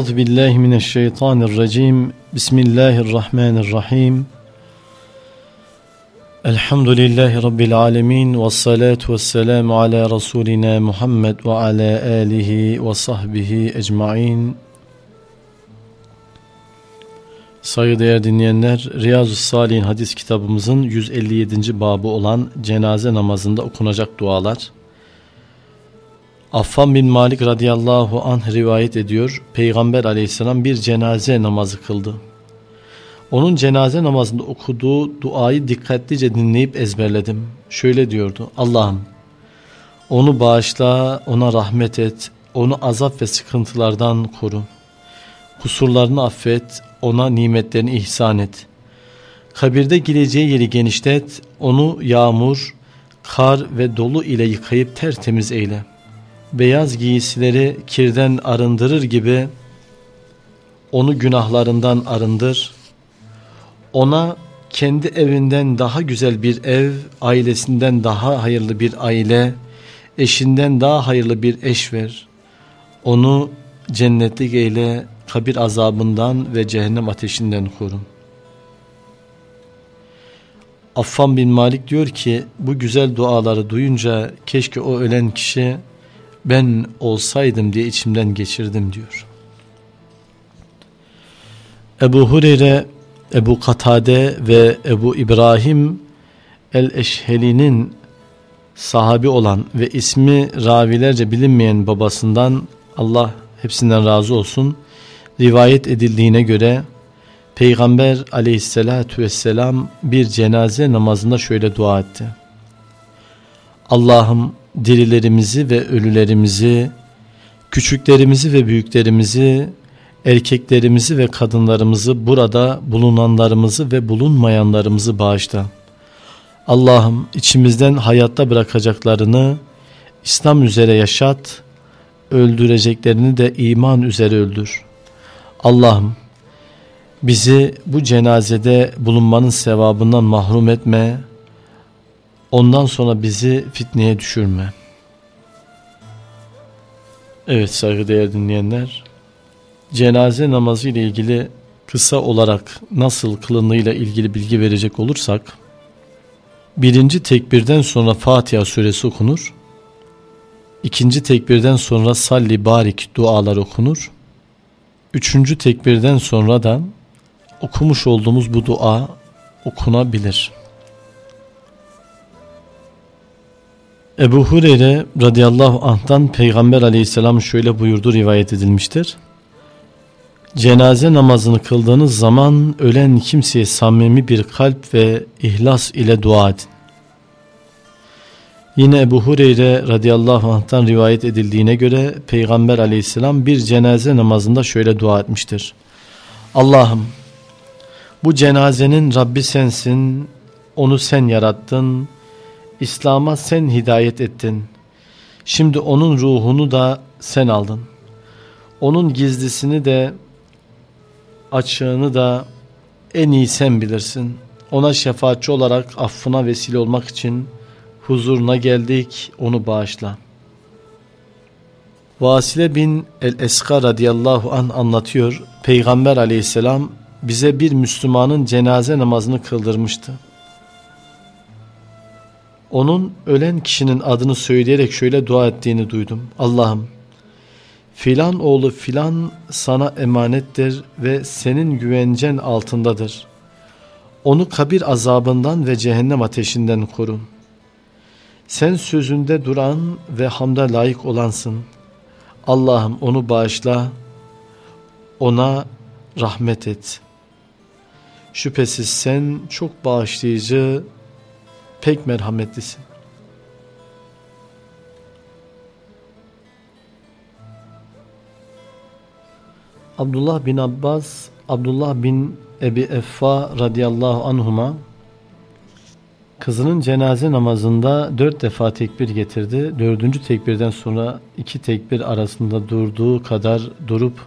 Euzu billahi mineşşeytanirracim. Bismillahirrahmanirrahim. Elhamdülillahi rabbil alamin ve salatu vesselam ala rasulina Muhammed ve ala alihi ve sahbihi ecmaîn. Saygıdeğer dinleyenler, Riyazu Salih'in hadis kitabımızın 157. babı olan cenaze namazında okunacak dualar. Affan bin Malik radıyallahu anh rivayet ediyor. Peygamber aleyhisselam bir cenaze namazı kıldı. Onun cenaze namazında okuduğu duayı dikkatlice dinleyip ezberledim. Şöyle diyordu. Allah'ım onu bağışla, ona rahmet et, onu azap ve sıkıntılardan koru. Kusurlarını affet, ona nimetlerini ihsan et. Kabirde gireceği yeri genişlet, onu yağmur, kar ve dolu ile yıkayıp tertemiz eyle. Beyaz giysileri kirden arındırır gibi onu günahlarından arındır. Ona kendi evinden daha güzel bir ev, ailesinden daha hayırlı bir aile, eşinden daha hayırlı bir eş ver. Onu cennetlik eyle, kabir azabından ve cehennem ateşinden korun. Affan bin Malik diyor ki bu güzel duaları duyunca keşke o ölen kişi ben olsaydım diye içimden geçirdim diyor. Ebu Hureyre, Ebu Katade ve Ebu İbrahim el-Eşheli'nin sahabi olan ve ismi ravilerce bilinmeyen babasından Allah hepsinden razı olsun rivayet edildiğine göre Peygamber aleyhissalatü vesselam bir cenaze namazında şöyle dua etti. Allah'ım dirilerimizi ve ölülerimizi, küçüklerimizi ve büyüklerimizi, erkeklerimizi ve kadınlarımızı, burada bulunanlarımızı ve bulunmayanlarımızı bağışla. Allah'ım içimizden hayatta bırakacaklarını İslam üzere yaşat, öldüreceklerini de iman üzere öldür. Allah'ım bizi bu cenazede bulunmanın sevabından mahrum etme, ondan sonra bizi fitneye düşürme. Evet saygıdeğer dinleyenler, cenaze namazı ile ilgili kısa olarak nasıl kılındığıyla ilgili bilgi verecek olursak, birinci tekbirden sonra Fatiha suresi okunur, ikinci tekbirden sonra salli barik dualar okunur, Üçüncü tekbirden sonra da okumuş olduğumuz bu dua okunabilir. Ebu Hureyre radıyallahu anh'tan Peygamber aleyhisselam şöyle buyurdu rivayet edilmiştir. Cenaze namazını kıldığınız zaman ölen kimseye samimi bir kalp ve ihlas ile dua edin. Yine Ebu Hureyre radıyallahu anh'tan rivayet edildiğine göre Peygamber aleyhisselam bir cenaze namazında şöyle dua etmiştir. Allah'ım bu cenazenin Rabbi sensin, onu sen yarattın, İslam'a sen hidayet ettin. Şimdi onun ruhunu da sen aldın. Onun gizlisini de açığını da en iyi sen bilirsin. Ona şefaatçi olarak affına vesile olmak için huzuruna geldik onu bağışla. Vasile bin el-Eska radıyallahu an anlatıyor. Peygamber aleyhisselam bize bir Müslümanın cenaze namazını kıldırmıştı. Onun ölen kişinin adını söyleyerek şöyle dua ettiğini duydum. Allah'ım filan oğlu filan sana emanettir ve senin güvencen altındadır. Onu kabir azabından ve cehennem ateşinden korun. Sen sözünde duran ve hamda layık olansın. Allah'ım onu bağışla, ona rahmet et. Şüphesiz sen çok bağışlayıcı, pek merhametlisin. Abdullah bin Abbas, Abdullah bin Ebi Effa radıyallahu anhuma Kızının cenaze namazında dört defa tekbir getirdi. Dördüncü tekbirden sonra iki tekbir arasında durduğu kadar durup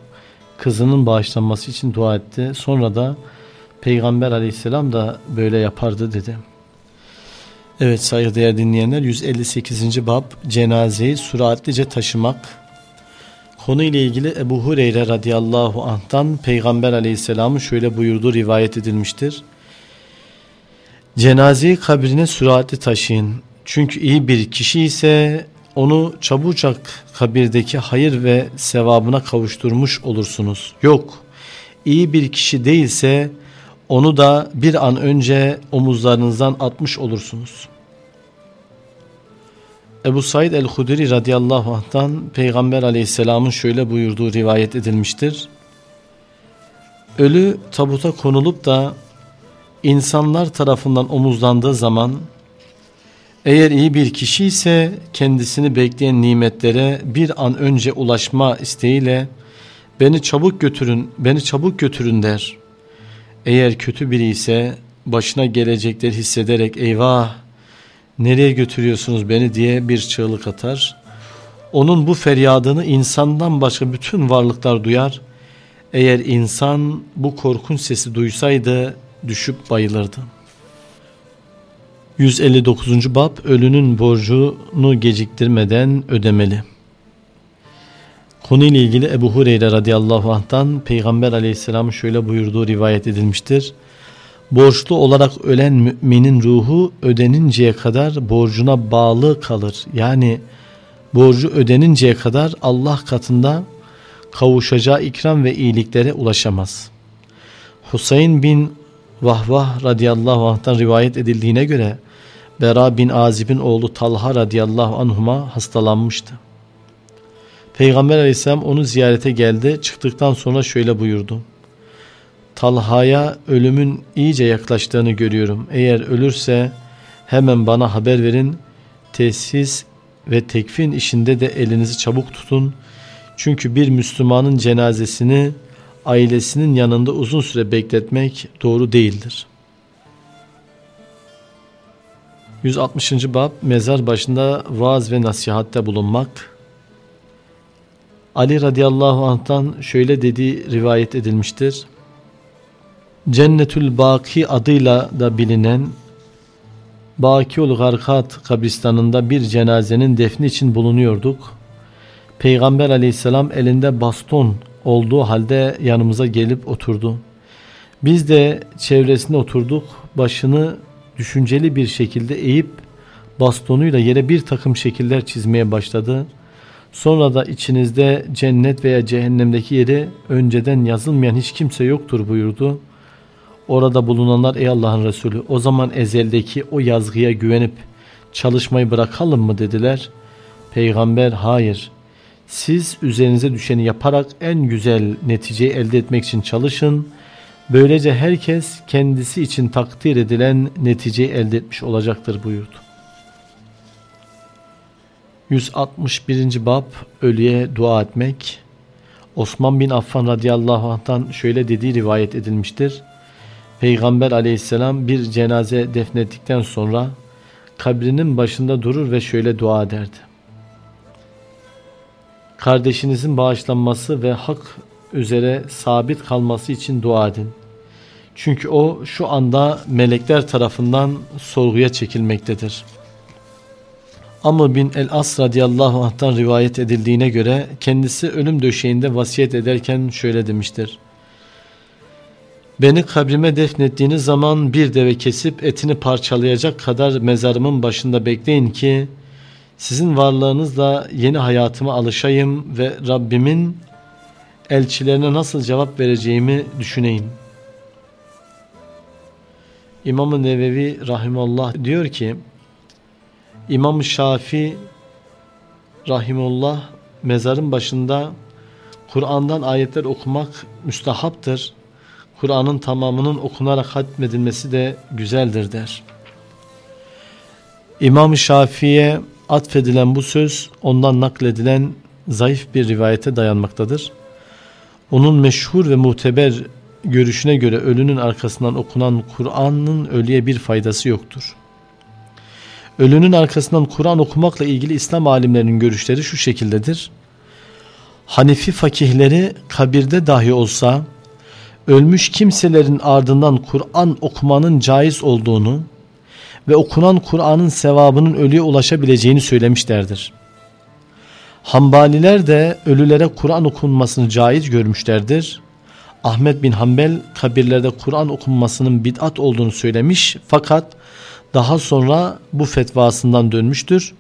kızının bağışlanması için dua etti. Sonra da Peygamber aleyhisselam da böyle yapardı dedi. Evet saygıdeğer dinleyenler 158. bab cenazeyi süratlice taşımak Konu ile ilgili Ebu Hureyre radıyallahu anh'tan Peygamber aleyhisselamın şöyle buyurduğu rivayet edilmiştir. Cenazeyi kabrine süratli taşıyın. Çünkü iyi bir kişi ise onu çabucak kabirdeki hayır ve sevabına kavuşturmuş olursunuz. Yok, iyi bir kişi değilse onu da bir an önce omuzlarınızdan atmış olursunuz. Ebu Said el-Hudri radıyallahu anh'tan Peygamber aleyhisselamın şöyle buyurduğu rivayet edilmiştir. Ölü tabuta konulup da insanlar tarafından omuzlandığı zaman eğer iyi bir kişi ise kendisini bekleyen nimetlere bir an önce ulaşma isteğiyle beni çabuk götürün, beni çabuk götürün der. Eğer kötü biri ise başına gelecekleri hissederek eyvah nereye götürüyorsunuz beni diye bir çığlık atar. Onun bu feryadını insandan başka bütün varlıklar duyar. Eğer insan bu korkunç sesi duysaydı düşüp bayılırdı. 159. Bab Ölünün borcunu geciktirmeden ödemeli. Konuyla ilgili Ebu Hureyre radıyallahu anh'tan Peygamber aleyhisselam şöyle buyurduğu rivayet edilmiştir. Borçlu olarak ölen müminin ruhu ödeninceye kadar borcuna bağlı kalır. Yani borcu ödeninceye kadar Allah katında kavuşacağı ikram ve iyiliklere ulaşamaz. Husayn bin Vahvah radıyallahu anh'tan rivayet edildiğine göre Bera bin Azib'in oğlu Talha radıyallahu anhuma hastalanmıştı. Peygamber aleyhisselam onu ziyarete geldi. Çıktıktan sonra şöyle buyurdu. Talha'ya ölümün iyice yaklaştığını görüyorum. Eğer ölürse hemen bana haber verin. Tesis ve tekfin işinde de elinizi çabuk tutun. Çünkü bir Müslümanın cenazesini ailesinin yanında uzun süre bekletmek doğru değildir. 160. Bab Mezar başında vaaz ve nasihatte bulunmak Ali radıyallahu anh'tan şöyle dediği rivayet edilmiştir. Cennetül Baki adıyla da bilinen Bakiul Garkat kabristanında bir cenazenin defni için bulunuyorduk. Peygamber aleyhisselam elinde baston olduğu halde yanımıza gelip oturdu. Biz de çevresine oturduk. Başını düşünceli bir şekilde eğip bastonuyla yere bir takım şekiller çizmeye başladı. Sonra da içinizde cennet veya cehennemdeki yeri önceden yazılmayan hiç kimse yoktur buyurdu. Orada bulunanlar ey Allah'ın Resulü o zaman ezeldeki o yazgıya güvenip çalışmayı bırakalım mı dediler. Peygamber hayır siz üzerinize düşeni yaparak en güzel neticeyi elde etmek için çalışın. Böylece herkes kendisi için takdir edilen neticeyi elde etmiş olacaktır buyurdu. 161. Bab Ölüye dua etmek Osman bin Affan radıyallahu anh'tan şöyle dediği rivayet edilmiştir. Peygamber aleyhisselam bir cenaze defnettikten sonra kabrinin başında durur ve şöyle dua ederdi. Kardeşinizin bağışlanması ve hak üzere sabit kalması için dua edin. Çünkü o şu anda melekler tarafından sorguya çekilmektedir. Amr bin el-As radıyallahu anh'tan rivayet edildiğine göre kendisi ölüm döşeğinde vasiyet ederken şöyle demiştir. Beni kabrime defnettiğiniz zaman bir deve kesip etini parçalayacak kadar mezarımın başında bekleyin ki sizin varlığınızla yeni hayatıma alışayım ve Rabbimin elçilerine nasıl cevap vereceğimi düşüneyim. İmam-ı Nevevi Rahimallah diyor ki İmam Şafi Rahimullah mezarın başında Kur'an'dan ayetler okumak müstahaptır. Kur'an'ın tamamının okunarak hatmedilmesi de güzeldir der. İmam Şafii'ye atfedilen bu söz ondan nakledilen zayıf bir rivayete dayanmaktadır. Onun meşhur ve muteber görüşüne göre ölünün arkasından okunan Kur'an'ın ölüye bir faydası yoktur. Ölünün arkasından Kur'an okumakla ilgili İslam alimlerinin görüşleri şu şekildedir. Hanefi fakihleri kabirde dahi olsa ölmüş kimselerin ardından Kur'an okumanın caiz olduğunu ve okunan Kur'an'ın sevabının ölüye ulaşabileceğini söylemişlerdir. Hambaliler de ölülere Kur'an okunmasını caiz görmüşlerdir. Ahmet bin Hanbel kabirlerde Kur'an okunmasının bid'at olduğunu söylemiş fakat daha sonra bu fetvasından dönmüştür.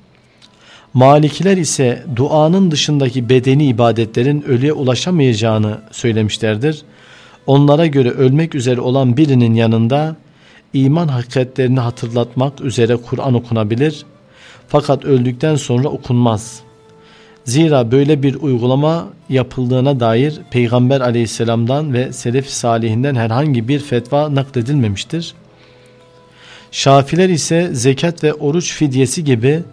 Malikiler ise duanın dışındaki bedeni ibadetlerin ölüye ulaşamayacağını söylemişlerdir. Onlara göre ölmek üzere olan birinin yanında iman hakikatlerini hatırlatmak üzere Kur'an okunabilir. Fakat öldükten sonra okunmaz. Zira böyle bir uygulama yapıldığına dair Peygamber aleyhisselamdan ve selef salihinden herhangi bir fetva nakledilmemiştir. Şafiler ise zekat ve oruç fidyesi gibi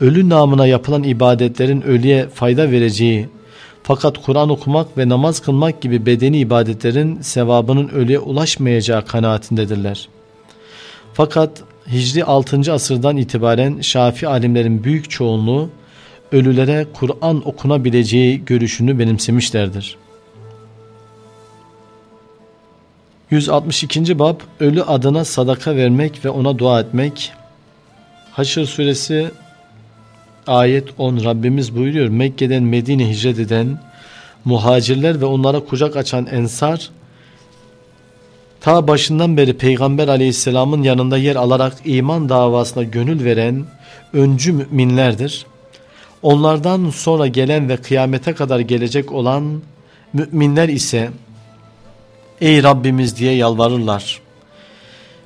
ölü namına yapılan ibadetlerin ölüye fayda vereceği fakat Kur'an okumak ve namaz kılmak gibi bedeni ibadetlerin sevabının ölüye ulaşmayacağı kanaatindedirler. Fakat Hicri 6. asırdan itibaren Şafi alimlerin büyük çoğunluğu ölülere Kur'an okunabileceği görüşünü benimsemişlerdir. 162. Bab Ölü adına sadaka vermek ve ona dua etmek Haşr suresi ayet 10 Rabbimiz buyuruyor Mekke'den Medine hicret eden muhacirler ve onlara kucak açan ensar ta başından beri Peygamber aleyhisselamın yanında yer alarak iman davasına gönül veren öncü müminlerdir. Onlardan sonra gelen ve kıyamete kadar gelecek olan müminler ise ey Rabbimiz diye yalvarırlar.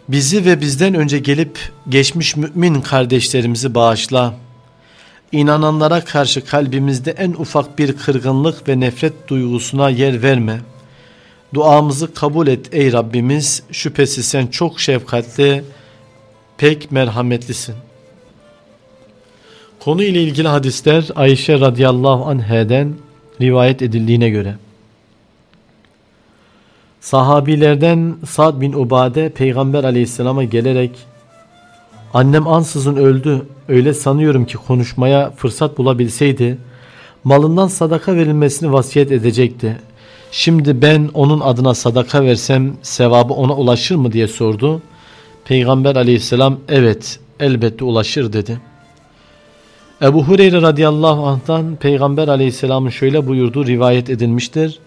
Bizi ve bizden önce gelip geçmiş mümin kardeşlerimizi bağışla. İnananlara karşı kalbimizde en ufak bir kırgınlık ve nefret duygusuna yer verme. Duamızı kabul et ey Rabbimiz. Şüphesiz sen çok şefkatli, pek merhametlisin. Konu ile ilgili hadisler Ayşe radıyallahu anheden rivayet edildiğine göre. Sahabilerden Sa'd bin Ubade peygamber aleyhisselama gelerek annem ansızın öldü öyle sanıyorum ki konuşmaya fırsat bulabilseydi malından sadaka verilmesini vasiyet edecekti. Şimdi ben onun adına sadaka versem sevabı ona ulaşır mı diye sordu. Peygamber aleyhisselam evet elbette ulaşır dedi. Ebu Hureyre radıyallahu anh'tan Peygamber aleyhisselamın şöyle buyurduğu rivayet edilmiştir.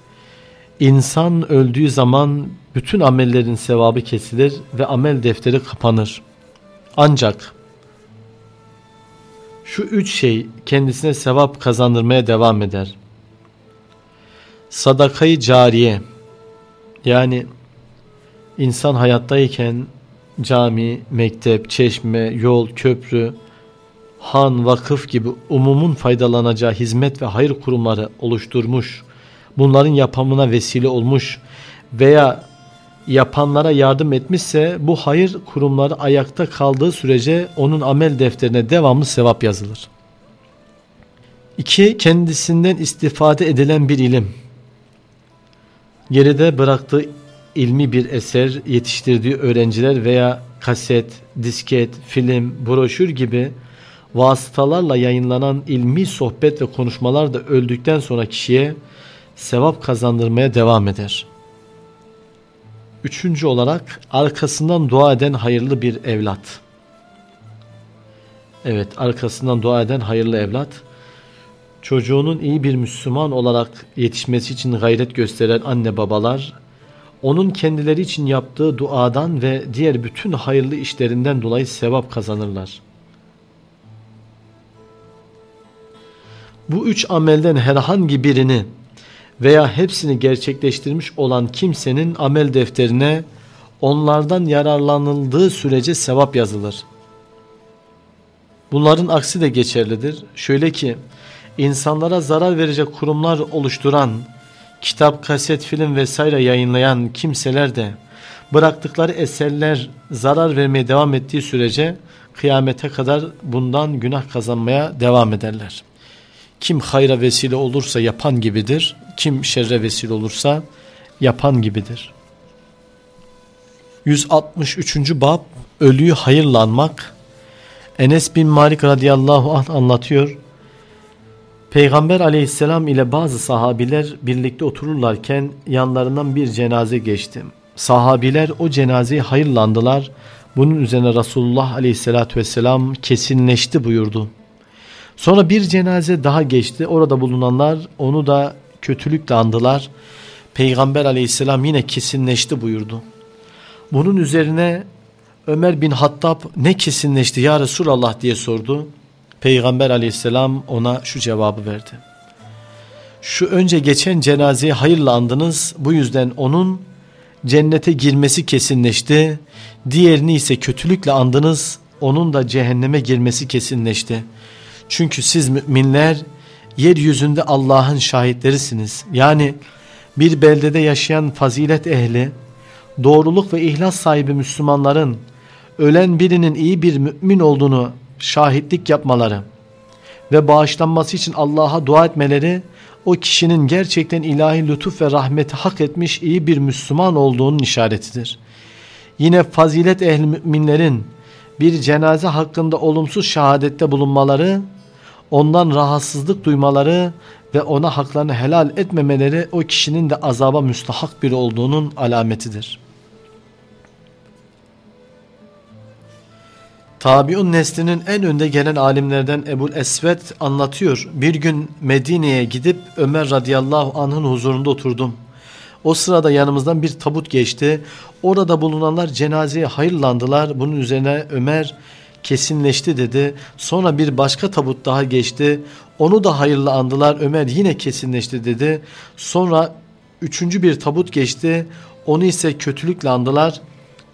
İnsan öldüğü zaman bütün amellerin sevabı kesilir ve amel defteri kapanır. Ancak şu üç şey kendisine sevap kazandırmaya devam eder. Sadakayı cariye yani insan hayattayken cami, mektep, çeşme, yol, köprü, han, vakıf gibi umumun faydalanacağı hizmet ve hayır kurumları oluşturmuş, bunların yapımına vesile olmuş veya yapanlara yardım etmişse bu hayır kurumları ayakta kaldığı sürece onun amel defterine devamlı sevap yazılır. 2. Kendisinden istifade edilen bir ilim. Geride bıraktığı ilmi bir eser, yetiştirdiği öğrenciler veya kaset, disket, film, broşür gibi vasıtalarla yayınlanan ilmi sohbet ve konuşmalar da öldükten sonra kişiye sevap kazandırmaya devam eder. Üçüncü olarak arkasından dua eden hayırlı bir evlat. Evet arkasından dua eden hayırlı evlat. Çocuğunun iyi bir Müslüman olarak yetişmesi için gayret gösteren anne babalar, onun kendileri için yaptığı duadan ve diğer bütün hayırlı işlerinden dolayı sevap kazanırlar. Bu üç amelden herhangi birini veya hepsini gerçekleştirmiş olan kimsenin amel defterine onlardan yararlanıldığı sürece sevap yazılır. Bunların aksi de geçerlidir. Şöyle ki insanlara zarar verecek kurumlar oluşturan, kitap, kaset, film vesaire yayınlayan kimseler de bıraktıkları eserler zarar vermeye devam ettiği sürece kıyamete kadar bundan günah kazanmaya devam ederler. Kim hayra vesile olursa yapan gibidir. Kim şerre vesile olursa yapan gibidir. 163. Bab Ölüyü hayırlanmak Enes bin Malik radıyallahu anh anlatıyor. Peygamber aleyhisselam ile bazı sahabiler birlikte otururlarken yanlarından bir cenaze geçti. Sahabiler o cenazeyi hayırlandılar. Bunun üzerine Resulullah aleyhissalatü vesselam kesinleşti buyurdu. Sonra bir cenaze daha geçti. Orada bulunanlar onu da kötülükle andılar. Peygamber aleyhisselam yine kesinleşti buyurdu. Bunun üzerine Ömer bin Hattab ne kesinleşti ya Resulallah diye sordu. Peygamber aleyhisselam ona şu cevabı verdi. Şu önce geçen cenazeyi hayırla andınız. Bu yüzden onun cennete girmesi kesinleşti. Diğerini ise kötülükle andınız. Onun da cehenneme girmesi kesinleşti. Çünkü siz müminler yeryüzünde Allah'ın şahitlerisiniz. Yani bir beldede yaşayan fazilet ehli, doğruluk ve ihlas sahibi Müslümanların ölen birinin iyi bir mümin olduğunu şahitlik yapmaları ve bağışlanması için Allah'a dua etmeleri o kişinin gerçekten ilahi lütuf ve rahmeti hak etmiş iyi bir Müslüman olduğunun işaretidir. Yine fazilet ehli müminlerin bir cenaze hakkında olumsuz şehadette bulunmaları, ondan rahatsızlık duymaları ve ona haklarını helal etmemeleri o kişinin de azaba müstahak biri olduğunun alametidir. Tabiun neslinin en önde gelen alimlerden Ebul Esved anlatıyor. Bir gün Medine'ye gidip Ömer radıyallahu anh'ın huzurunda oturdum. O sırada yanımızdan bir tabut geçti. Orada bulunanlar cenazeye hayırlandılar. Bunun üzerine Ömer kesinleşti dedi. Sonra bir başka tabut daha geçti. Onu da hayırlı andılar. Ömer yine kesinleşti dedi. Sonra üçüncü bir tabut geçti. Onu ise kötülükle andılar.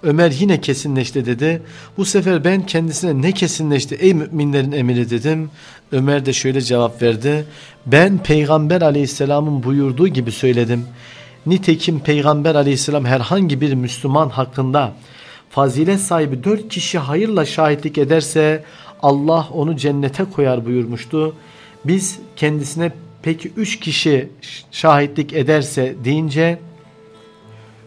Ömer yine kesinleşti dedi. Bu sefer ben kendisine ne kesinleşti ey müminlerin emiri dedim. Ömer de şöyle cevap verdi. Ben peygamber aleyhisselamın buyurduğu gibi söyledim. Nitekim peygamber aleyhisselam herhangi bir Müslüman hakkında fazilet sahibi dört kişi hayırla şahitlik ederse Allah onu cennete koyar buyurmuştu. Biz kendisine peki üç kişi şahitlik ederse deyince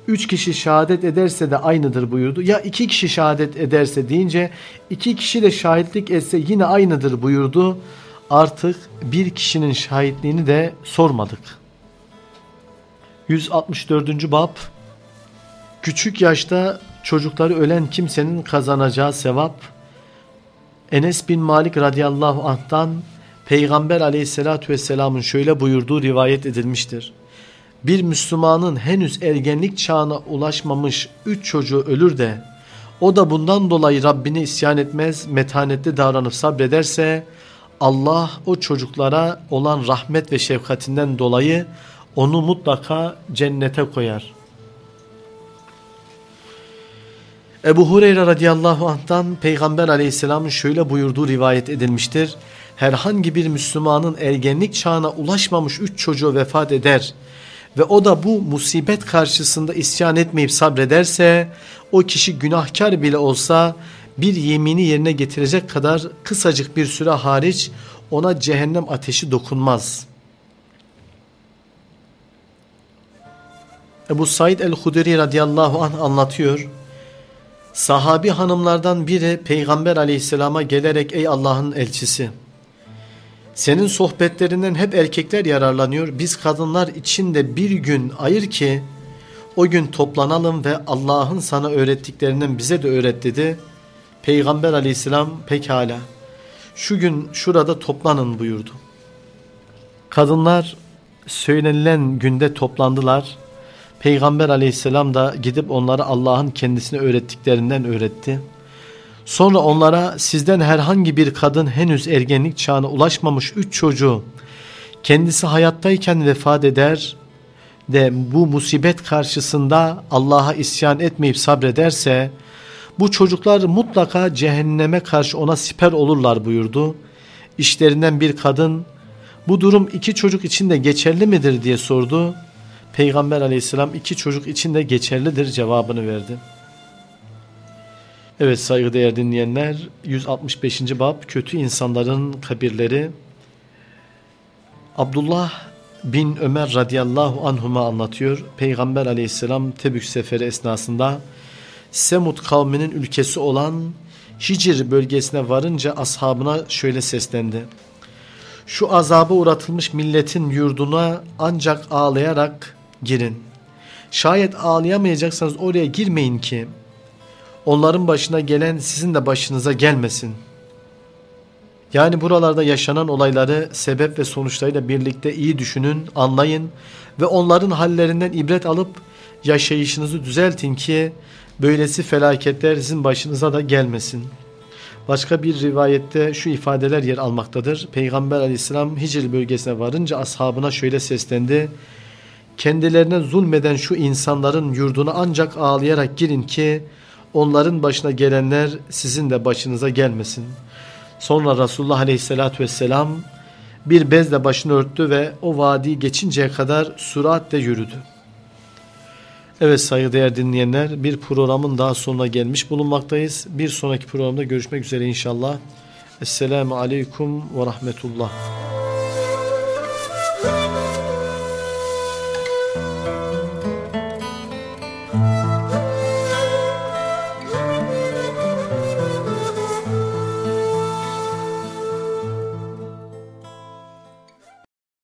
üç kişi şehadet ederse de aynıdır buyurdu. Ya iki kişi şehadet ederse deyince iki kişi de şahitlik etse yine aynıdır buyurdu. Artık bir kişinin şahitliğini de sormadık. 164. Bab Küçük yaşta çocukları ölen kimsenin kazanacağı sevap Enes bin Malik radıyallahu anh'tan Peygamber aleyhissalatü vesselamın şöyle buyurduğu rivayet edilmiştir. Bir Müslümanın henüz ergenlik çağına ulaşmamış üç çocuğu ölür de o da bundan dolayı Rabbine isyan etmez, metanetli davranıp sabrederse Allah o çocuklara olan rahmet ve şefkatinden dolayı onu mutlaka cennete koyar. Ebu Hureyre radıyallahu anh'tan Peygamber aleyhisselamın şöyle buyurduğu rivayet edilmiştir. Herhangi bir Müslümanın ergenlik çağına ulaşmamış üç çocuğu vefat eder ve o da bu musibet karşısında isyan etmeyip sabrederse o kişi günahkar bile olsa bir yemini yerine getirecek kadar kısacık bir süre hariç ona cehennem ateşi dokunmaz. Ebu Said el-Hudri radıyallahu anh anlatıyor. Sahabi hanımlardan biri Peygamber aleyhisselama gelerek ey Allah'ın elçisi senin sohbetlerinden hep erkekler yararlanıyor. Biz kadınlar için de bir gün ayır ki o gün toplanalım ve Allah'ın sana öğrettiklerinden bize de öğret dedi. Peygamber aleyhisselam pekala şu gün şurada toplanın buyurdu. Kadınlar söylenilen günde toplandılar. Peygamber aleyhisselam da gidip onlara Allah'ın kendisine öğrettiklerinden öğretti. Sonra onlara sizden herhangi bir kadın henüz ergenlik çağına ulaşmamış üç çocuğu kendisi hayattayken vefat eder de bu musibet karşısında Allah'a isyan etmeyip sabrederse bu çocuklar mutlaka cehenneme karşı ona siper olurlar buyurdu. İşlerinden bir kadın bu durum iki çocuk için de geçerli midir diye sordu. Peygamber aleyhisselam iki çocuk için de geçerlidir cevabını verdi. Evet saygıdeğer dinleyenler 165. bab kötü insanların kabirleri Abdullah bin Ömer radıyallahu anhuma anlatıyor. Peygamber aleyhisselam Tebük seferi esnasında Semud kavminin ülkesi olan Hicr bölgesine varınca ashabına şöyle seslendi. Şu azaba uğratılmış milletin yurduna ancak ağlayarak girin. Şayet ağlayamayacaksanız oraya girmeyin ki onların başına gelen sizin de başınıza gelmesin. Yani buralarda yaşanan olayları sebep ve sonuçlarıyla birlikte iyi düşünün, anlayın ve onların hallerinden ibret alıp yaşayışınızı düzeltin ki böylesi felaketler sizin başınıza da gelmesin. Başka bir rivayette şu ifadeler yer almaktadır. Peygamber aleyhisselam Hicr bölgesine varınca ashabına şöyle seslendi. Kendilerine zulmeden şu insanların yurduna ancak ağlayarak girin ki onların başına gelenler sizin de başınıza gelmesin. Sonra Resulullah aleyhissalatü vesselam bir bezle başını örttü ve o vadi geçinceye kadar süratle yürüdü. Evet saygıdeğer dinleyenler bir programın daha sonuna gelmiş bulunmaktayız. Bir sonraki programda görüşmek üzere inşallah. Esselamu Aleyküm ve Rahmetullah.